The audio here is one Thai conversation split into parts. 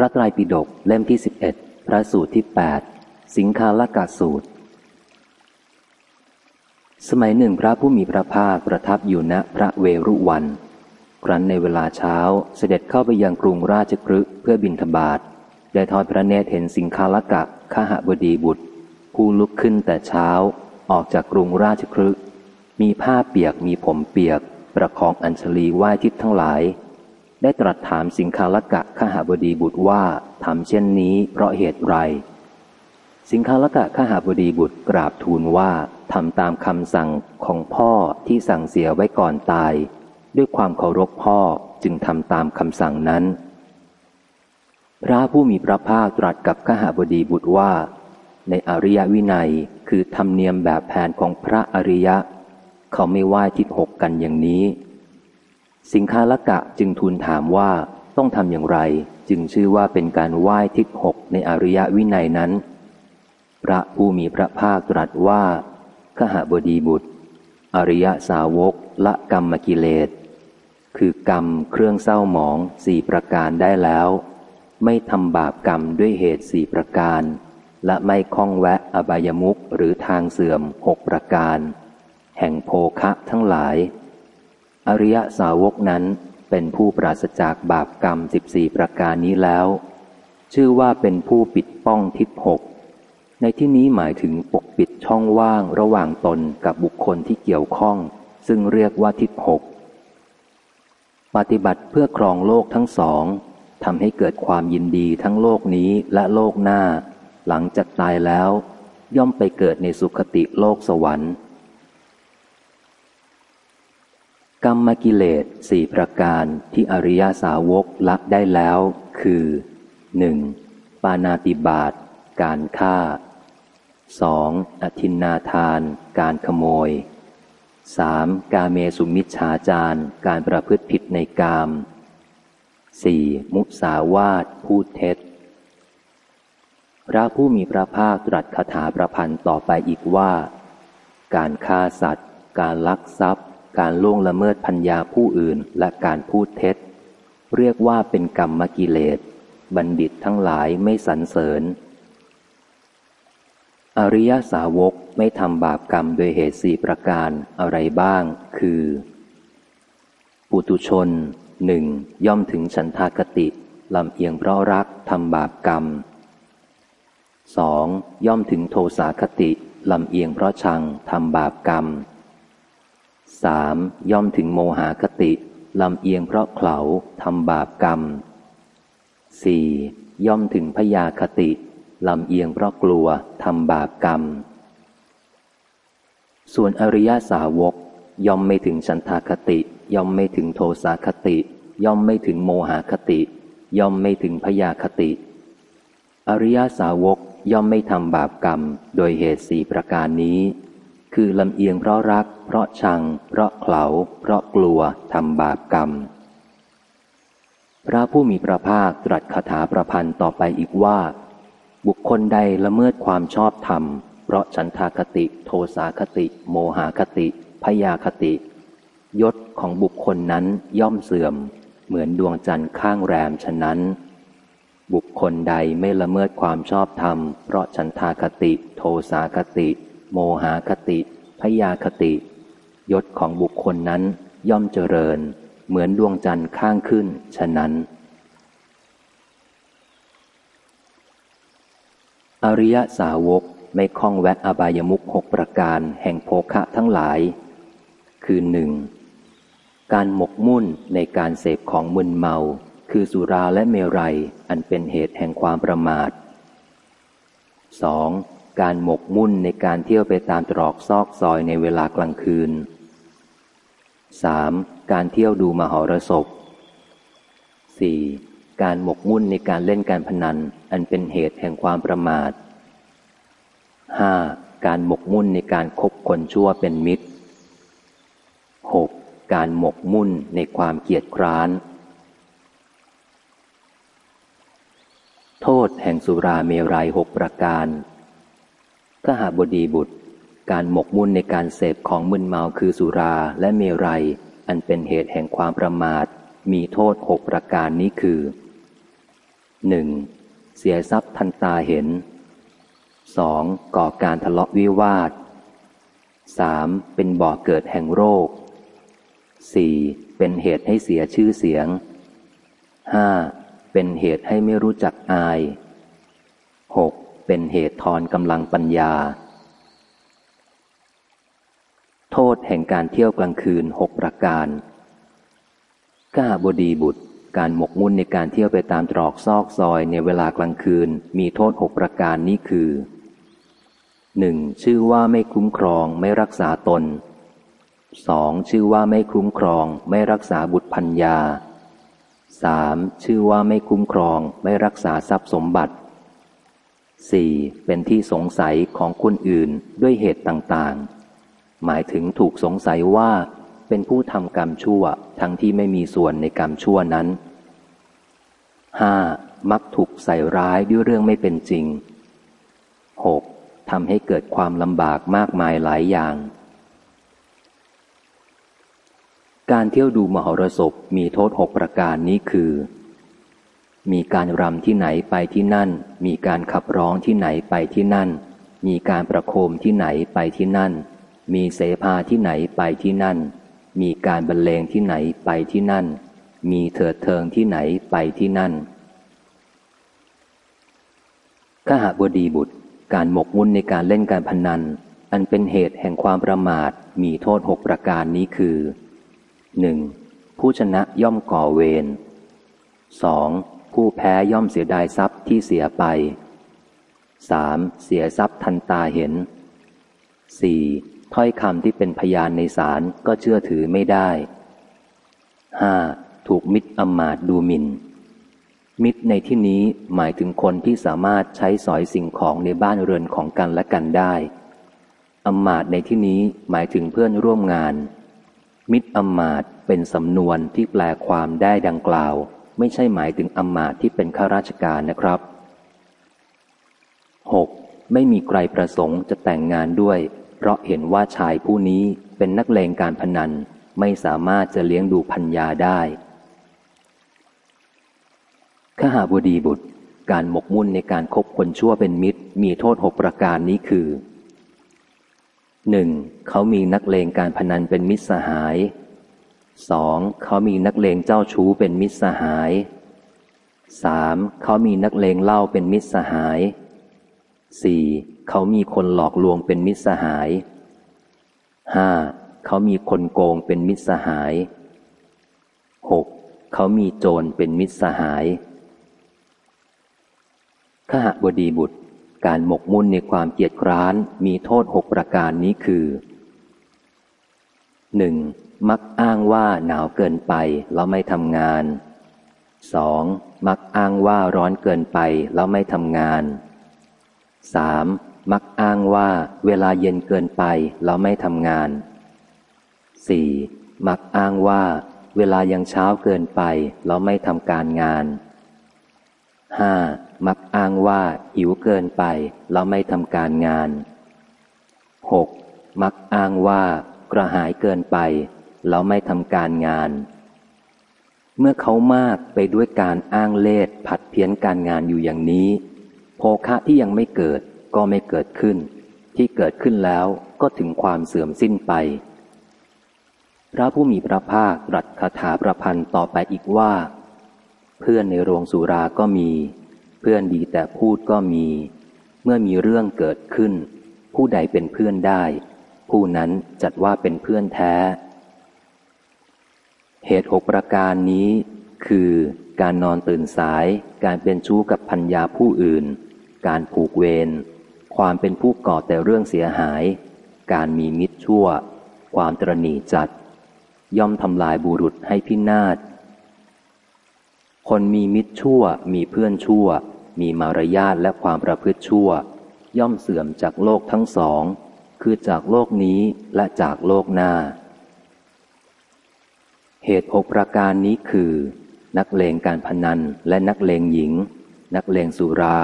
พระไตรปิฎกเล่มที่สิบเอ็ดพระสูตรที่แปดสิงคาลกาสูตร สมัยหนึ่งพระผู้มีพระภาคประทับอยู่ณพระเวรุวัน ครั้นในเวลาเช้าเสด็จเข้าไปยังกรุงราชกฤห์เพื่อบินทบาทได้ทอดพระเนตรเห็นสิงคาลกะขหบดีบุตร ผู้ลุกขึ้นแต่เช้าออกจากกรุงราชกฤห์มีผ้าเปียกมีผมเปียก ประคองอัญชลีไหว้ทิศทั้งหลาย ได้ตรัสถามสิงคาลกะขหาบดีบุตรว่าทำเช่นนี้เพราะเหตุไร สิงคาลกะขหาบดีบุตรกราบทูลว่าทำตามคำสั่งของพ่อที่สั่งเสียไว้ก่อนตาย ด้วยความเคารพพ่อจึงทำตามคำสั่งนั้น พระผู้มีพระภาคตรัสกับขหาบดีบุตรว่า ในอริยวินัยคือธรรมเนียมแบบแผนของพระอริยะ เขาไม่ไหว้ทิศหกกันอย่างนี้ สิงคาละกะจึงทูลถามว่าต้องทำอย่างไร จึงชื่อว่าเป็นการไหว้ทิศหกในอริยวินัยนั้น พระผู้มีพระภาคตรัสว่าขหบดีบุตร อริยสาวกละกรรมกิเลส คือกรรมเครื่องเศร้าหมองสี่ประการได้แล้ว ไม่ทำบาปกรรมด้วยเหตุสี่ประการ และไม่คล้องแวะอบายมุขหรือทางเสื่อมหกประการ แห่งโภคะทั้งหลาย อริยสาวกนั้นเป็นผู้ปราศจากบาปกรรมสิบสี่ประการนี้แล้ว ชื่อว่าเป็นผู้ปิดป้องทิศหกในที่นี้หมายถึงปกปิดช่องว่างระหว่างตนกับบุคคลที่เกี่ยวข้อง ซึ่งเรียกว่าทิศหกปฏิบัติเพื่อครองโลกทั้งสองทำให้เกิดความยินดีทั้งโลกนี้และโลกหน้า หลังจากตายแล้ว ย่อมไปเกิดในสุคติโลกสวรรค์ กรรมกิเลสสี่ประการที่อริยาสาวกละได้แล้ว คือหนึ่งปานาติบาตการฆ่าสองอธินนาทาน การขโมยสามกาเมสุมิชฌาจารการประพฤติผิดในกามสี่มุสาวาทพูดเท็จ พระผู้มีพระภาคตรัสคาถาประพันธ์ต่อไปอีกว่า การฆ่าสัตว์ การลักทรัพย์ การล่วงละเมิดพัญญาผู้อื่นและการพูดเท็จ เรียกว่าเป็นกรรมกิเลส บัณฑิตทั้งหลายไม่สรรเสริญ อริยสาวกไม่ทำบาปกรรมโดยเหตุสี่ประการอะไรบ้าง คือปุตุชนหนึ่งย่อมถึงฉันทากติลำเอียงเพราะรักทำบาปกรรมสองย่อมถึงโทสาคติลำเอียงเพราะชังทำบาปกรรม สามย่อมถึงโมหคติลำเอียงเพราะเขาทำบาปกรรมสี่ย่อมถึงพยาคติลำเอียงเพราะกลัวทำบาปกรรม ส่วนอริยสาวก ย่อมไม่ถึงฉันทาคติ ย่อมไม่ถึงโทสาคติ ย่อมไม่ถึงโมหคติ ย่อมไม่ถึงพยาคติ อริยสาวกย่อมไม่ทำบาปกรรม โดยเหตุสี่ประการนี้ คือลำเอียงเพราะรัก เพราะชัง เพราะเขลาเพราะกลัวทำบาปกรรม พระผู้มีพระภาคตรัสคาถาประพันธ์ต่อไปอีกว่า บุคคลใดละเมิดความชอบธรรม เพราะฉันทาคติ โทสาคติ โมหาคติพยาคติ ยศของบุคคลนั้นย่อมเสื่อม เหมือนดวงจันทร์ข้างแรมฉะนั้นบุคคลใดไม่ละเมิดความชอบธรรม เพราะฉันทาคติ โทสาคติ โมหาคติ พยาคติ ยศของบุคคลนั้นย่อมเจริญ เหมือนดวงจันทร์ข้างขึ้น ฉะนั้น อริยสาวกไม่คล้องแวะอบายมุขหกประการแห่งโภคะทั้งหลาย คือหนึ่งการหมกมุ่นในการเสพของมึนเมา คือสุราและเมรัย อันเป็นเหตุแห่งความประมาท 2. การหมกมุ่นในการเที่ยวไปตามตรอกซอกซอยในเวลากลางคืน 3. การเที่ยวดูมหรสพ 4. การหมกมุ่นในการเล่นการพนัน อันเป็นเหตุแห่งความประมาท 5. การหมกมุ่นในการคบคนชั่วเป็นมิตร 6. การหมกมุ่นในความเกียจคร้าน โทษแห่งสุราเมรัยหกประการ ขหาบดีบุตร การหมกมุ่นในการเสพของมึนเมาคือสุราและเมรัย อันเป็นเหตุแห่งความประมาท มีโทษหกประการนี้คือหนึ่งเสียทรัพย์ทันตาเห็นสองก่อการทะเลาะวิวาทสามเป็นบ่อเกิดแห่งโรคสี่เป็นเหตุให้เสียชื่อเสียงห้าเป็นเหตุให้ไม่รู้จักอายหก เป็นเหตุทอนกำลังปัญญา โทษแห่งการเที่ยวกลางคืนหกประการ ก้าบดีบุตร การหมกมุ่นในการเที่ยวไปตามตรอกซอกซอยในเวลากลางคืนมีโทษหกประการนี้คือหนึ่งชื่อว่าไม่คุ้มครองไม่รักษาตนสองชื่อว่าไม่คุ้มครองไม่รักษาบุตรพัญญาสามชื่อว่าไม่คุ้มครองไม่รักษาทรัพย์สมบัติ สี่เป็นที่สงสัยของคนอื่นด้วยเหตุต่างๆ หมายถึงถูกสงสัยว่าเป็นผู้ทำกรรมชั่วทั้งที่ไม่มีส่วนในกรรมชั่วนั้นห้ามักถูกใส่ร้ายด้วยเรื่องไม่เป็นจริงหกทำให้เกิดความลำบากมากมายหลายอย่าง การเที่ยวดูมหรสพมีโทษหกประการนี้คือ มีการรำที่ไหนไปที่นั่น มีการขับร้องที่ไหนไปที่นั่น มีการประโคมที่ไหนไปที่นั่น มีเสภาที่ไหนไปที่นั่น มีการบรรเลงที่ไหนไปที่นั่น มีเถิดเทิงที่ไหนไปที่นั่นขหบดีบุตร การหมกมุ่นในการเล่นการพนัน อันเป็นเหตุแห่งความประมาทมีโทษหกประการนี้คือ 1. ผู้ชนะย่อมก่อเวร 2. ผู้แพ้ย่อมเสียดายทรัพย์ที่เสียไป 3. เสียทรัพย์ทันตาเห็น 4. ถ้อยคำที่เป็นพยานในศาลก็เชื่อถือไม่ได้ 5. ถูกมิตรอมาตดูหมิน่น มิตรในที่นี้หมายถึงคนที่สามารถใช้สอยสิ่งของในบ้านเรือนของกันและกันได้อมาตในที่นี้หมายถึงเพื่อนร่วมงาน มิตรอมาตเป็นสำนวนที่แปลความได้ดังกล่าว ไม่ใช่หมายถึงอำมาตย์ที่เป็นข้าราชการนะครับ 6. ไม่มีใครประสงค์จะแต่งงานด้วย เพราะเห็นว่าชายผู้นี้เป็นนักเลงการพนัน ไม่สามารถจะเลี้ยงดูพัญญาได้ขหาบดีบุตร การหมกมุ่นในการคบคนชั่วเป็นมิตร มีโทษหกประการนี้คือหนึ่งเขามีนักเลงการพนันเป็นมิตรสหาย สองเขามีนักเลงเจ้าชู้เป็นมิตรสหายสามเขามีนักเลงเล่าเป็นมิตรสหายสี่เขามีคนหลอกลวงเป็นมิตรสหายห้าเขามีคนโกงเป็นมิตรสหายหกเขามีโจรเป็นมิตรสหายขหบดีบุตร การหมกมุ่นในความเกียจคร้านมีโทษหกประการนี้คือหนึ่ง มักอ้างว่าหนาวเกินไปแล้วไม่ทำงานสองมักอ้างว่าร้อนเกินไปแล้วไม่ทำงานสามมักอ้างว่าเวลาเย็นเกินไปแล้วไม่ทำงานสี่มักอ้างว่าเวลายังเช้าเกินไปแล้วไม่ทำการงานห้ามักอ้างว่าหิวเกินไปแล้วไม่ทำการงานหกมักอ้างว่ากระหายเกินไป แล้วไม่ทำการงาน เมื่อเขามากไปด้วยการอ้างเลสผัดเพี้ยนการงานอยู่อย่างนี้ โภคะที่ยังไม่เกิดก็ไม่เกิดขึ้น ที่เกิดขึ้นแล้วก็ถึงความเสื่อมสิ้นไป พระผู้มีพระภาคตรัสคาถาประพันธ์ต่อไปอีกว่า เพื่อนในโรงสุราก็มี เพื่อนดีแต่พูดก็มี เมื่อมีเรื่องเกิดขึ้น ผู้ใดเป็นเพื่อนได้ ผู้นั้นจัดว่าเป็นเพื่อนแท้ เหตุหกประการนี้คือการนอนตื่นสาย การเป็นชู้กับพัญญาผู้อื่น การผูกเวร ความเป็นผู้ก่อแต่เรื่องเสียหาย การมีมิตรชั่ว ความตรณีจัด ย่อมทำลายบุรุษให้พินาศ คนมีมิตรชั่ว มีเพื่อนชั่ว มีมารยาทและความประพฤติชั่ว ย่อมเสื่อมจากโลกทั้งสอง คือจากโลกนี้และจากโลกหน้า เหตุหกประการนี้คือ นักเลงการพนันและนักเลงหญิง นักเลงสุรา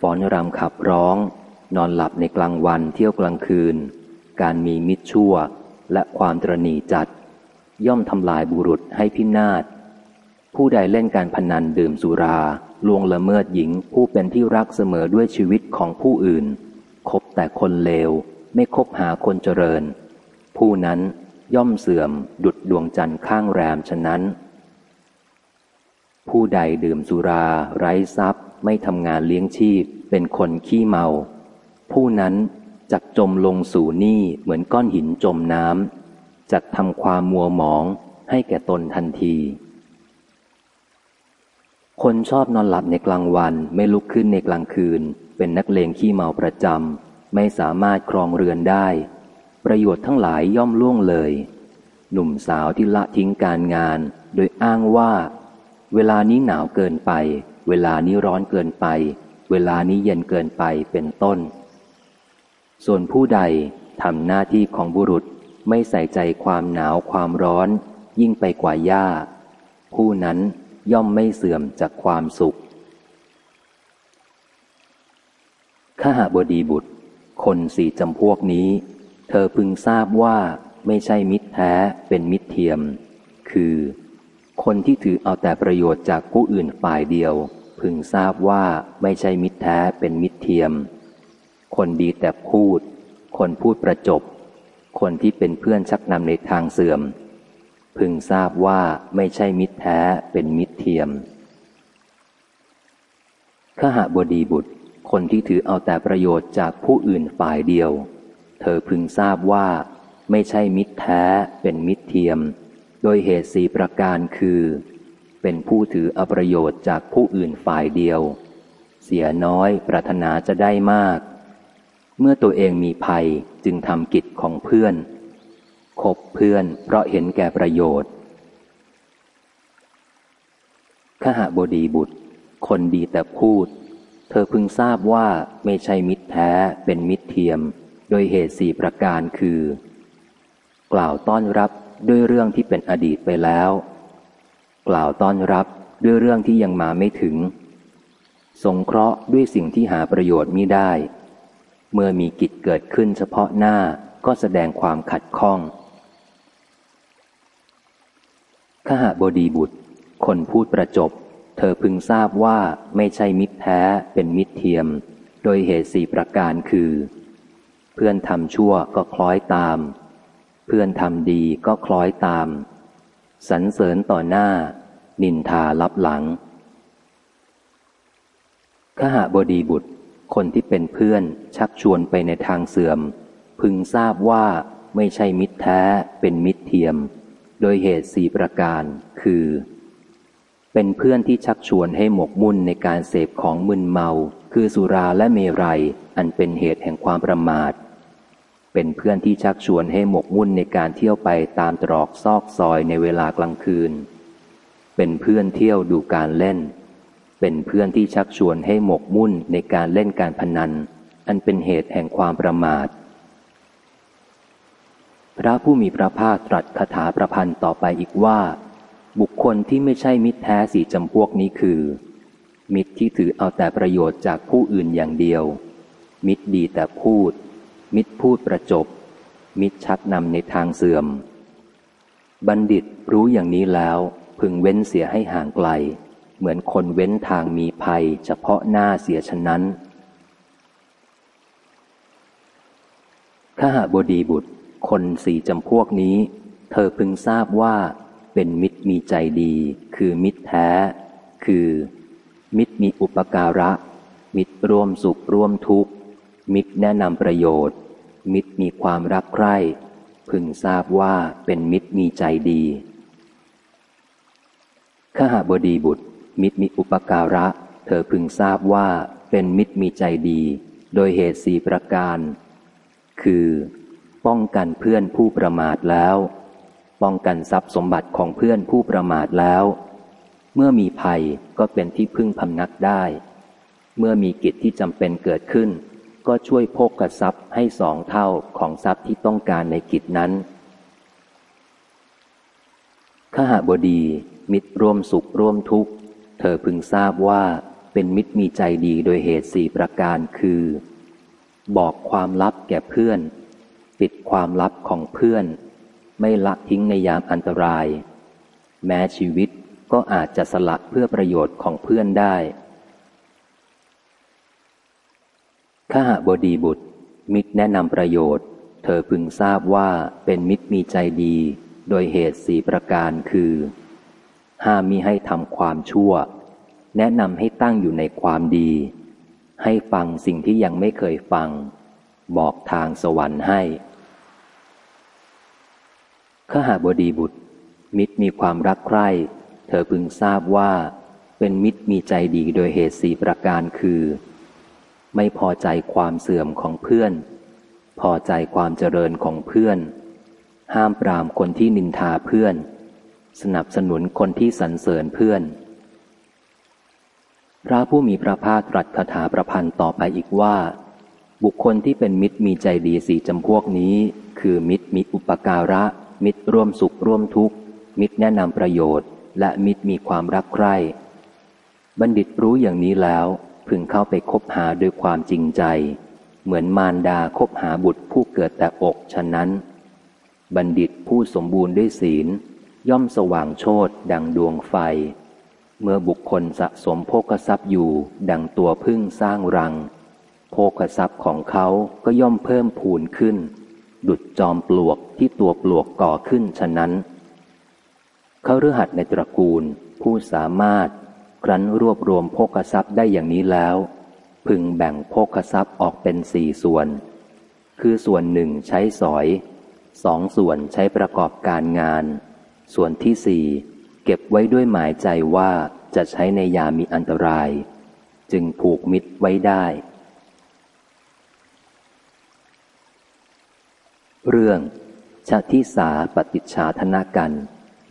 ฟ้อนรำขับร้อง นอนหลับในกลางวันเที่ยวกลางคืน การมีมิตรชั่ว และความตรณีจัด ย่อมทำลายบุรุษให้พินาศ ผู้ใดเล่นการพนันดื่มสุราลวงละเมิดหญิงผู้เป็นที่รักเสมอด้วยชีวิตของผู้อื่นคบแต่คนเลว ไม่คบหาคนเจริญ ผู้นั้น ย่อมเสื่อมดุดดวงจันทร์ข้างแรมฉะนั้น ผู้ใดดื่มสุราไร้ทรัพย์ ไม่ทำงานเลี้ยงชีพ เป็นคนขี้เมา ผู้นั้นจักจมลงสู่นี้เหมือนก้อนหินจมน้ำจักทำความมัวหมองให้แก่ตนทันที คนชอบนอนหลับในกลางวันไม่ลุกขึ้นในกลางคืน เป็นนักเลงขี้เมาประจำไม่สามารถครองเรือนได้ ประโยชน์ทั้งหลายย่อมล่วงเลย หนุ่มสาวที่ละทิ้งการงาน โดยอ้างว่า เวลานี้หนาวเกินไป เวลานี้ร้อนเกินไป เวลานี้เย็นเกินไปเป็นต้น ส่วนผู้ใดทำหน้าที่ของบุรุษไม่ใส่ใจความหนาวความร้อน ยิ่งไปกว่าหญ้าผู้นั้นย่อมไม่เสื่อมจากความสุขข้าหาบดีบุตร คนสี่จำพวกนี้ เธอพึงทราบว่าไม่ใช่มิตรแท้เป็นมิตรเทียม คือ คนที่ถือเอาแต่ประโยชน์จากผู้อื่นฝ่ายเดียว พึงทราบว่าไม่ใช่มิตรแท้เป็นมิตรเทียม คนดีแต่พูด คนพูดประจบ คนที่เป็นเพื่อนชักนำในทางเสื่อม พึงทราบว่าไม่ใช่มิตรแท้เป็นมิตรเทียมขหบดีบุตร คนที่ถือเอาแต่ประโยชน์จากผู้อื่นฝ่ายเดียว เธอพึงทราบว่า ไม่ใช่มิตรแท้เป็นมิตรเทียม โดยเหตุสีประการคือ เป็นผู้ถืออประโยชน์จากผู้อื่นฝ่ายเดียว เสียน้อยปรารถนาจะได้มาก เมื่อตัวเองมีภัยจึงทำกิจของเพื่อนคบเพื่อนเพราะเห็นแก่ประโยชน์ขหบดีบุตร คนดีแต่พูด เธอพึงทราบว่าไม่ใช่มิตรแท้เป็นมิตรเทียม โดยเหตุสี่ประการคือ กล่าวต้อนรับด้วยเรื่องที่เป็นอดีตไปแล้ว กล่าวต้อนรับด้วยเรื่องที่ยังมาไม่ถึง สงเคราะห์ด้วยสิ่งที่หาประโยชน์มิได้ เมื่อมีกิจเกิดขึ้นเฉพาะหน้าก็แสดงความขัดข้องขหบดีบุตร คนพูดประจบ เธอพึงทราบว่าไม่ใช่มิตรแท้เป็นมิตรเทียม โดยเหตุสี่ประการคือ พื่อนทำชั่วก็คล้อยตาม เพื่อนทำดีก็คล้อยตาม สรรเสริญต่อหน้า นินทารับหลังขหบดีบุตร คนที่เป็นเพื่อนชักชวนไปในทางเสื่อม พึงทราบว่าไม่ใช่มิตรแท้เป็นมิตรเทียม โดยเหตุสี่ประการคือ เป็นเพื่อนที่ชักชวนให้หมกมุ่นในการเสพของมึนเมา คือสุราและเมรัยอันเป็นเหตุแห่งความประมาท เป็นเพื่อนที่ชักชวนให้หมกมุ่นในการเที่ยวไปตามตรอกซอกซอยในเวลากลางคืน เป็นเพื่อนเที่ยวดูการเล่น เป็นเพื่อนที่ชักชวนให้หมกมุ่นในการเล่นการพนัน อันเป็นเหตุแห่งความประมาท พระผู้มีพระภาคตรัสคาถาประพันธ์ต่อไปอีกว่า บุคคลที่ไม่ใช่มิตรแท้สี่จำพวกนี้คือ มิตรที่ถือเอาแต่ประโยชน์จากผู้อื่นอย่างเดียว มิตรดีแต่พูด มิตรพูดประจบ มิตรชักนำในทางเสื่อม บัณฑิตรู้อย่างนี้แล้ว พึงเว้นเสียให้ห่างไกล เหมือนคนเว้นทางมีภัย เฉพาะหน้าเสียฉะนั้นข้าหาบดีบุตร คนสี่จำพวกนี้ เธอพึงทราบว่า เป็นมิตรมีใจดี คือมิตรแท้ คือ มิตรมีอุปการะ มิตรร่วมสุขร่วมทุกข์ มิตรแนะนำประโยชน์ มิตรมีความรักใคร่พึงทราบว่าเป็นมิตรมีใจดีข้าหาบดีบุตร มิตรมีอุปการะ เธอพึงทราบว่าเป็นมิตรมีใจดี โดยเหตุสี่ประการ คือ ป้องกันเพื่อนผู้ประมาทแล้ว ป้องกันทรัพย์สมบัติของเพื่อนผู้ประมาทแล้ว เมื่อมีภัยก็เป็นที่พึ่งพำนักได้ เมื่อมีกิจที่จำเป็นเกิดขึ้น ก็ช่วยพกกระทรัพย์ให้สองเท่าของทรัพย์ที่ต้องการในกิจนั้นข้าหาบดี มิตรร่วมสุขร่วมทุกข์ เธอพึงทราบว่าเป็นมิตรมีใจดีโดยเหตุสี่ประการคือ บอกความลับแก่เพื่อน ปิดความลับของเพื่อน ไม่ละทิ้งในยามอันตราย แม้ชีวิตก็อาจจะสละเพื่อประโยชน์ของเพื่อนได้ ข้าหบดีบุตร มิตรแนะนำประโยชน์ เธอพึงทราบว่าเป็นมิตรมีใจดี โดยเหตุสี่ประการคือ ห้ามมิให้ทำความชั่ว แนะนำให้ตั้งอยู่ในความดี ให้ฟังสิ่งที่ยังไม่เคยฟัง บอกทางสวรรค์ให้ข้าหาบดีบุตร มิตรมีความรักใคร่ เธอพึงทราบว่า เป็นมิตรมีใจดีโดยเหตุสี่ประการคือ ไม่พอใจความเสื่อมของเพื่อน พอใจความเจริญของเพื่อน ห้ามปรามคนที่นินทาเพื่อน สนับสนุนคนที่สรรเสริญเพื่อน พระผู้มีพระภาคตรัสคาถาประพันธ์ต่อไปอีกว่า บุคคลที่เป็นมิตรมีใจดีสีจำพวกนี้ คือมิตรมีอุปการะ มิตรร่วมสุขร่วมทุกข์ มิตรแนะนำประโยชน์ และมิตรมีความรักใคร่ บัณฑิตรู้อย่างนี้แล้ว พึงเข้าไปคบหาด้วยความจริงใจ เหมือนมารดาคบหาบุตรผู้เกิดแต่อกฉะนั้น บัณฑิตผู้สมบูรณ์ด้วยศีล ย่อมสว่างโชดดังดวงไฟ เมื่อบุคคลสะสมโภคทรัพย์อยู่ดังตัวพึ่งสร้างรัง โภคทรัพย์ของเขาก็ย่อมเพิ่มพูนขึ้น ดุดจอมปลวกที่ตัวปลวกก่อขึ้นฉะนั้นเขาฤหัสในตระกูลผู้สามารถ ครั้นรวบรวมโภคทรัพย์ได้อย่างนี้แล้ว พึงแบ่งโภคทรัพย์ออกเป็นสี่ส่วน คือส่วนหนึ่งใช้สอยสองส่วนใช้ประกอบการงาน ส่วนที่สี่เก็บไว้ด้วยหมายใจว่าจะใช้ในยามีอันตราย จึงผูกมิตรไว้ได้ เรื่องชาทิสาปฏิชาธนากัน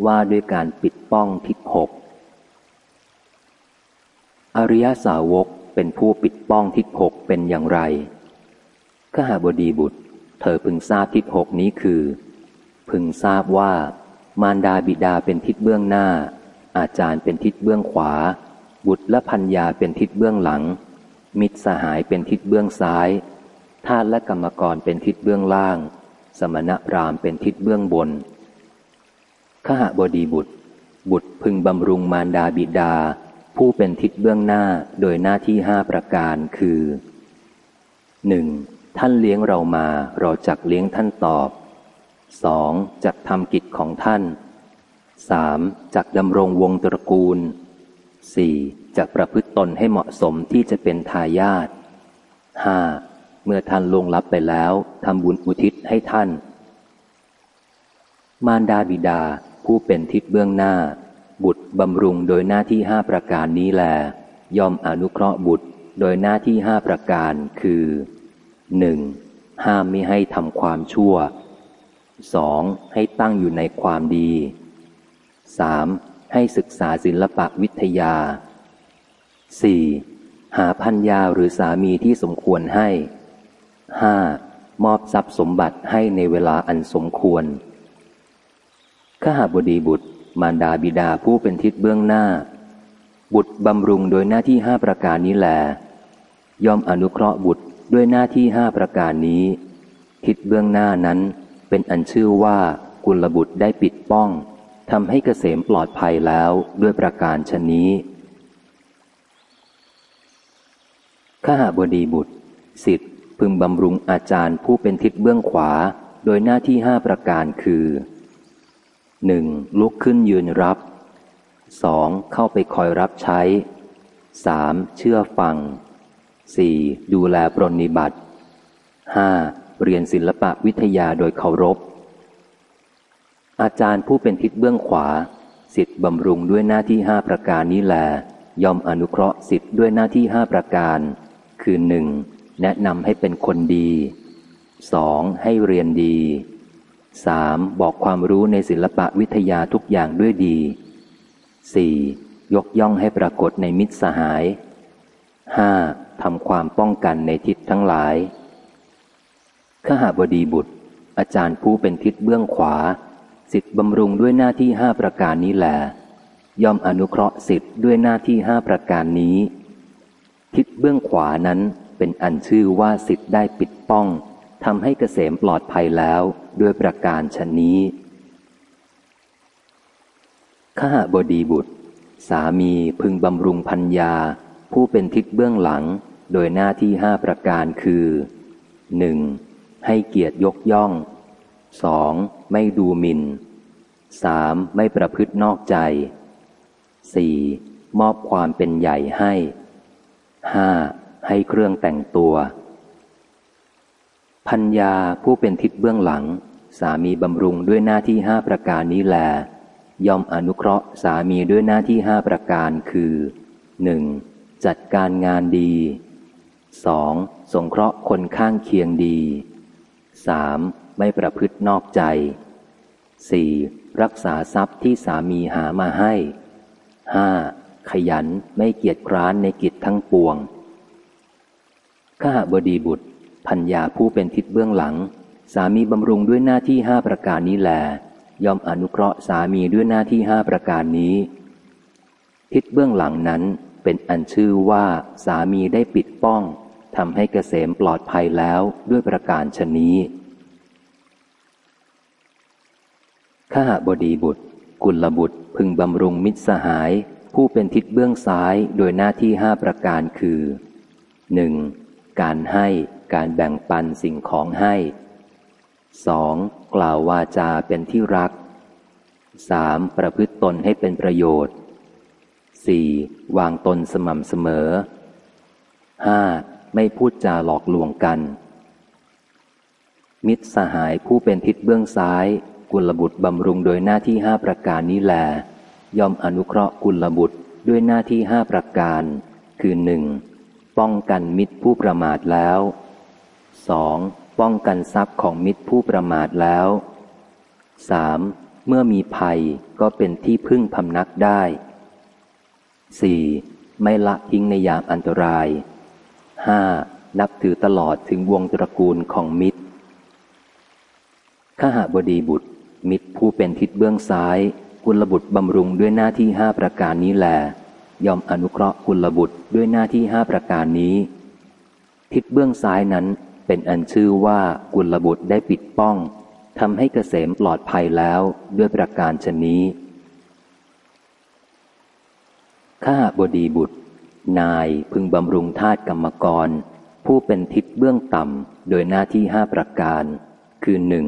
ว่าด้วยการปิดป้องทิศหก อริยสาวกเป็นผู้ปิดป้องทิศหกเป็นอย่างไรข้าหาบดีบุตร เธอพึงทราบทิศหกนี้คือ พึงทราบว่า มารดาบิดาเป็นทิศเบื้องหน้า อาจารย์เป็นทิศเบื้องขวา บุตรและพัญญาเป็นทิศเบื้องหลัง มิตรสหายเป็นทิศเบื้องซ้ายทาสและกรรมกรเป็นทิศเบื้องล่าง สมณพราหมณ์เป็นทิศเบื้องบนขหบดีบุตร บุตรพึงบำรุงมารดาบิดา ผู้เป็นทิศเบื้องหน้าโดยหน้าที่ห้าประการคือหนึ่งท่านเลี้ยงเรามาเราจักเลี้ยงท่านตอบสองจักทำกิจของท่านสามจักดำรงวงตระกูลสี่จักประพฤติตนให้เหมาะสมที่จะเป็นทายาทห้าเมื่อท่านลงลับไปแล้วทำบุญอุทิศให้ท่าน มารดาบิดาผู้เป็นทิศเบื้องหน้า บุตรบำรุงโดยหน้าที่ห้าประการนี้แลยอมอนุเคราะห์บุตรโดยหน้าที่ห้าประการคือหนึ่งห้ามไม่ให้ทำความชั่วสองให้ตั้งอยู่ในความดีสามให้ศึกษาศิลปะวิทยาสี่หาพัญญาหรือสามีที่สมควรให้ห้ามอบทรัพย์สมบัติให้ในเวลาอันสมควรข้าหาบดีบุตร มารดาบิดาผู้เป็นทิศเบื้องหน้า บุตรบำรุงโดยหน้าที่ห้าประการนี้แล ย่อมอนุเคราะห์บุตรด้วยหน้าที่ห้าประการนี้ ทิศเบื้องหน้านั้นเป็นอันชื่อว่ากุลบุตรได้ปิดป้องทำให้เกษมปลอดภัยแล้วด้วยประการชนนี้ข้าหาบดีบุตรสิทธิพึงบำรุงอาจารย์ผู้เป็นทิศเบื้องขวา โดยหน้าที่ห้าประการคือ 1. ลุกขึ้นยืนรับ 2. เข้าไปคอยรับใช้ 3. เชื่อฟัง 4. ดูแลปรนิบัติ 5. เรียนศิลปะวิทยาโดยเคารพ อาจารย์ผู้เป็นทิศเบื้องขวา สิทธิ์บำรุงด้วยหน้าที่ห้าประการนี้แลยอมอนุเคราะห์สิทธิ์ด้วยหน้าที่ห้าประการ คือหนึ่งแนะนำให้เป็นคนดี 2. ให้เรียนดี 3. บอกความรู้ในศิลปะวิทยาทุกอย่างด้วยดี 4. ยกย่องให้ปรากฏในมิตรสหาย 5. ทำความป้องกันในทิศทั้งหลายขหาบดีบุตร อาจารย์ผู้เป็นทิศเบื้องขวา สิทธิบำรุงด้วยหน้าที่ห้าประการนี้แหลย่อมอนุเคราะห์สิทธิ์ด้วยหน้าที่ห้าประการนี้ ทิศเบื้องขวานั้นเป็นอันชื่อว่าสิทธิ์ได้ปิดป้อง ทำให้เกษมปลอดภัยแล้วด้วยประการชนนี้ข้าบดีบุตร สามีพึงบำรุงพัญญา ผู้เป็นทิศเบื้องหลังโดยหน้าที่ห้าประการคือ 1. ให้เกียรติยกย่อง 2. ไม่ดูหมิน่น 3. ไม่ประพฤตินอกใจ 4. มอบความเป็นใหญ่ให้ 5. ให้เครื่องแต่งตัว พัญญาผู้เป็นทิศเบื้องหลัง สามีบำรุงด้วยหน้าที่ห้าประการนี้แล ย่อมอนุเคราะห์สามีด้วยหน้าที่ห้าประการคือ 1. จัดการงานดี 2. สงเคราะห์คนข้างเคียงดี 3. ไม่ประพฤตินอกใจ 4. รักษาทรัพย์ที่สามีหามาให้ 5. ขยันไม่เกียจคร้านในกิจทั้งปวงข้าบดีบุตร พัญญาผู้เป็นทิศเบื้องหลัง สามีบำรุงด้วยหน้าที่ห้าประการนี้แลย่อมอนุเคราะห์สามีด้วยหน้าที่ห้าประการนี้ ทิศเบื้องหลังนั้นเป็นอันชื่อว่าสามีได้ปิดป้องทำให้เกษมปลอดภัยแล้วด้วยประการชนี้ข้าบดีบุตร กุลบุตรพึงบำรุงมิตรสหาย ผู้เป็นทิศเบื้องซ้ายโดยหน้าที่ห้าประการคือหนึ่งการให้ การแบ่งปันสิ่งของให้ 2. กล่าววาจาเป็นที่รัก 3. ประพฤติตนให้เป็นประโยชน์ 4. วางตนสม่ำเสมอ 5. ไม่พูดจาหลอกลวงกัน มิตรสหายผู้เป็นทิศเบื้องซ้าย กุลบุตรบำรุงโดยหน้าที่ห้าประการนี้แลยอมอนุเคราะห์กุลบุตรด้วยหน้าที่ห้าประการ คือหนึ่งป้องกันมิตรผู้ประมาทแล้ว 2. ป้องกันทรัพย์ของมิตรผู้ประมาทแล้ว 3. เมื่อมีภัยก็เป็นที่พึ่งพำนักได้ 4. ไม่ละทิ้งในยามอันตราย 5. นับถือตลอดถึงวงตระกูลของมิตรข้าหาบดีบุตร มิตรผู้เป็นทิศเบื้องซ้ายกุลบุตรบำรุงด้วยหน้าที่ห้าประการนี้แหลยอมอนุเคราะห์กุลบุตรด้วยหน้าที่ห้าประการนี้ ทิศเบื้องซ้ายนั้น เป็นอันชื่อว่ากุลบุตรได้ปิดป้องทำให้เกษมปลอดภัยแล้วด้วยประการชนนี้ ข้าบดีบุตร นายพึงบำรุงทาตกรรมกร ผู้เป็นทิศเบื้องต่ำ โดยหน้าที่ห้าประการ คือหนึ่ง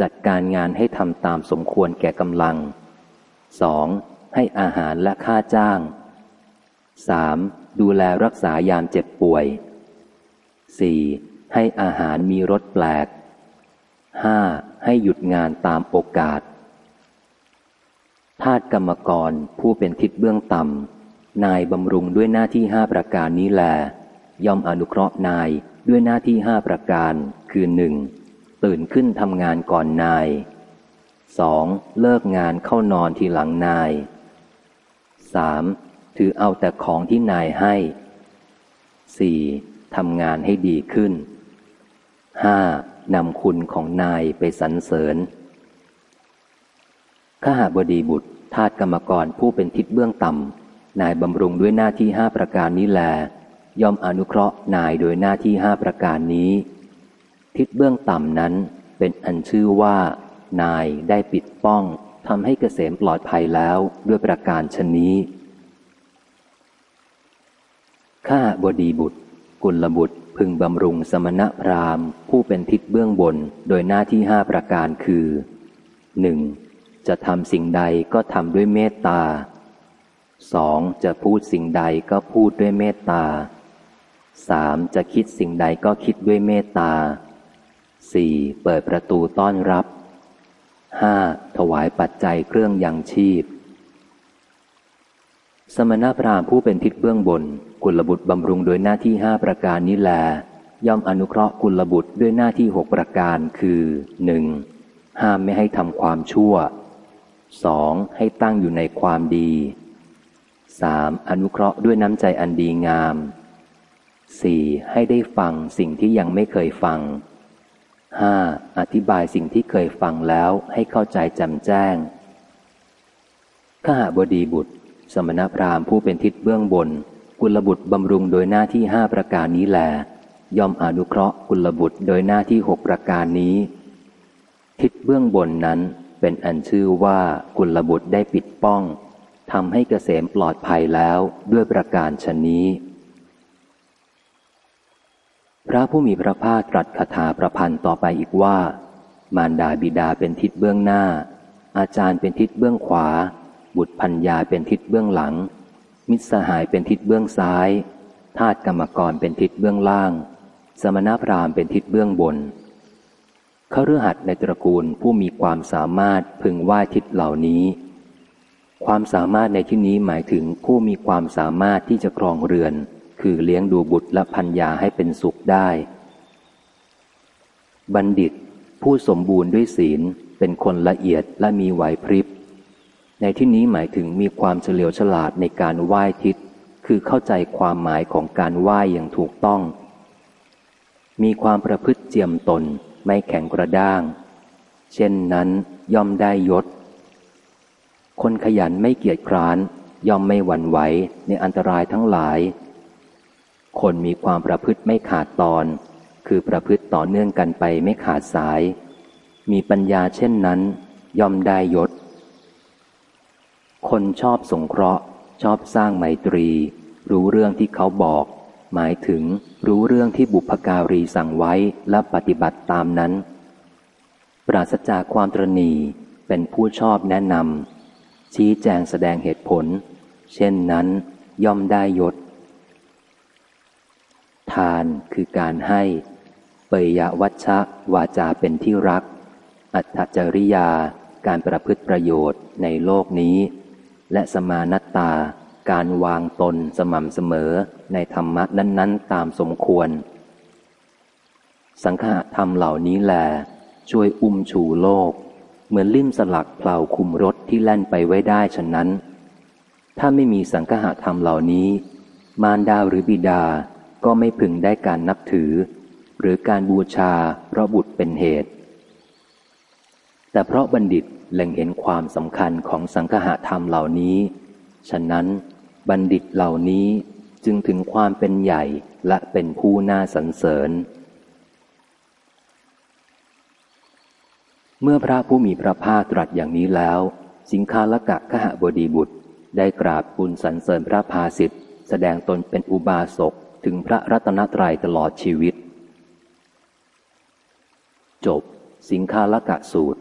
จัดการงานให้ทำตามสมควรแก่กำลังสองให้อาหารและค่าจ้าง 3. ดูแลรักษายามเจ็บป่วย 4. ให้อาหารมีรสแปลก 5. ให้หยุดงานตามโอกาสทาตกรรมกรผู้เป็นทิศเบื้องต่ำนายบำรุงด้วยหน้าที่ห้าประการนี้แล ย่อมอนุเคราะห์นายด้วยหน้าที่ห้าประการ คือหนึ่งตื่นขึ้นทำงานก่อนนาย 2. เลิกงานเข้านอนทีหลังนาย 3. ถือเอาแต่ของที่นายให้ 4. ทำงานให้ดีขึ้น 5. นำคุณของนายไปสรรเสริญข้าหาบดีบุตรทาตกรรมกรผู้เป็นทิศเบื้องต่ำนายบำรุงด้วยหน้าที่ห้าประการนี้แล ย่อมอนุเคราะห์นายโดยหน้าที่ห้าประการนี้ ทิศเบื้องต่ำนั้นเป็นอันชื่อว่า นายได้ปิดป้องทำให้เกษมปลอดภัยแล้วด้วยประการชนนี้ข้าบดีบุตร กุลบุตรพึงบำรุงสมณพราหมณ์ ผู้เป็นทิศเบื้องบนโดยหน้าที่ห้าประการคือหนึ่งจะทำสิ่งใดก็ทำด้วยเมตตาสองจะพูดสิ่งใดก็พูดด้วยเมตตาสามจะคิดสิ่งใดก็คิดด้วยเมตตาสี่เปิดประตูต้อนรับห้าถวายปัจจัยเครื่องยังชีพ สมณพราหมณ์ผู้เป็นทิศเบื้องบน กุลบุตรบำรุงโดยหน้าที่ห้าประการนี้แล ย่อมอนุเคราะห์กุลบุตรด้วยหน้าที่หกประการคือหนึ่งห้ามไม่ให้ทำความชั่วสองให้ตั้งอยู่ในความดีสามอนุเคราะห์ด้วยน้ำใจอันดีงามสี่ให้ได้ฟังสิ่งที่ยังไม่เคยฟังห้าอธิบายสิ่งที่เคยฟังแล้วให้เข้าใจจำแจ้งข้าบดีบุตร สมณพราหมณ์ผู้เป็นทิศเบื้องบน กุลบุตรบำรุงโดยหน้าที่ห้าประการนี้แหลย่อมอนุเคราะห์กุลบุตรโดยหน้าที่หกประการนี้ ทิศเบื้องบนนั้นเป็นอันชื่อว่ากุลบุตรได้ปิดป้องทำให้เกษมปลอดภัยแล้วด้วยประการชนนี้ พระผู้มีพระภาคตรัสคาถาประพันธ์ต่อไปอีกว่า มารดาบิดาเป็นทิศเบื้องหน้า อาจารย์เป็นทิศเบื้องขวา บุตรพัญญาเป็นทิศเบื้องหลัง มิตรสหายเป็นทิศเบื้องซ้าย ทาสกรรมกรเป็นทิศเบื้องล่าง สมณพราหมณ์เป็นทิศเบื้องบนเขาเรือหัดในตระกูลผู้มีความสามารถพึงไหว้ทิศเหล่านี้ ความสามารถในที่นี้หมายถึงผู้มีความสามารถที่จะครองเรือน คือเลี้ยงดูบุตรและพัญญาให้เป็นสุขได้ บัณฑิต ผู้สมบูรณ์ด้วยศีลเป็นคนละเอียดและมีไหวพริบ ในที่นี้หมายถึงมีความเฉลียวฉลาดในการไหว้ทิศ คือเข้าใจความหมายของการไหว้อย่างถูกต้อง มีความประพฤติเจียมตนไม่แข็งกระด้าง เช่นนั้นย่อมได้ยศ คนขยันไม่เกียจคร้าน ย่อมไม่หวั่นไหวในอันตรายทั้งหลาย คนมีความประพฤติไม่ขาดตอน คือประพฤติต่อเนื่องกันไปไม่ขาดสาย มีปัญญาเช่นนั้น ย่อมได้ยศ คนชอบสงเคราะห์ ชอบสร้างไมตรี รู้เรื่องที่เขาบอก หมายถึงรู้เรื่องที่บุพการีสั่งไว้และปฏิบัติตามนั้น ปราศจากความตรณีเป็นผู้ชอบแนะนำชี้แจงแสดงเหตุผล เช่นนั้น ย่อมได้ยศ ทานคือการให้ เปยยวัชชะวาจาเป็นที่รัก อัตจริยาการประพฤติประโยชน์ในโลกนี้ และสมานัตตา การวางตนสม่ำเสมอในธรรมะนั้น ๆ ตามสมควร สังฆะธรรมเหล่านี้แลช่วยอุ้มชูโลก เหมือนลิ่มสลักเปล่าคุมรถที่แล่นไปไว้ได้ฉะนั้น ถ้าไม่มีสังฆะธรรมเหล่านี้ มารดาหรือบิดาก็ไม่พึงได้การนับถือ หรือการบูชาเพราะบุตรเป็นเหตุ แต่เพราะบัณฑิต เล็งเห็นความสำคัญของสังฆธรรมเหล่านี้ ฉะนั้นบัณฑิตเหล่านี้จึงถึงความเป็นใหญ่และเป็นผู้น่าสรรเสริญ เมื่อพระผู้มีพระภาคตรัสอย่างนี้แล้ว สิงคาลกะขหบดีบุตร ได้กราบบุญสรรเสริญพระภาสิทธิ์แสดงตนเป็นอุบาสกถึงพระรัตนตรัยตลอดชีวิต จบ สิงคาลกะสูตร